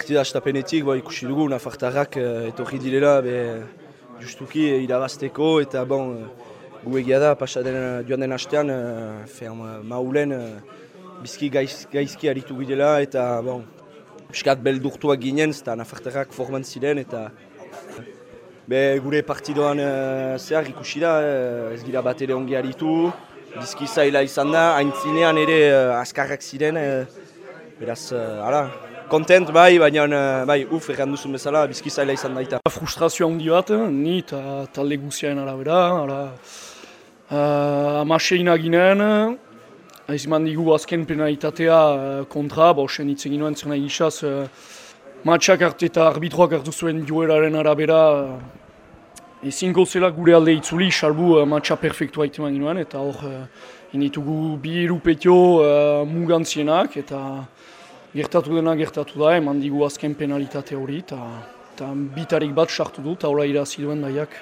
partida astapenetik, bo, ikusi dugu, nafartarrak uh, etorri direla, be, justuki uh, irabazteko, eta bon, uh, gu egia da, pasa den, joan den hastean, uh, maulen, uh, bizki gaiz, gaizki aritu gidela, eta bon, piskat beldurtuak ginen, eta nafartarrak forman ziren, eta be, gure partidoan uh, zehar ikusi da, uh, ez gira bat ere ongi aritu, bizki zaila izan da, haintzinean ere uh, ziren, beraz, uh, kontent bai, baina bai, uf, erran duzun bezala, bizki zaila izan daita. Frustrazio handi bat, ni eta talde guziaen arabera, ala, uh, amaseina ginen, ez digu azken penalitatea kontra, bo, sen hitz egin nuen zer nahi gizaz, uh, matxak arte eta arbitroak hartu zuen joeraren arabera, uh, ezinko zela gure alde itzuli, salbu uh, matxa perfektua iteman ginoen, eta hor, uh, initugu bi erupetio uh, mugantzienak, eta gertatu dena gertatu da, eman digu azken penalitate hori, eta bitarik bat sartu du, eta hola irazi duen daiak.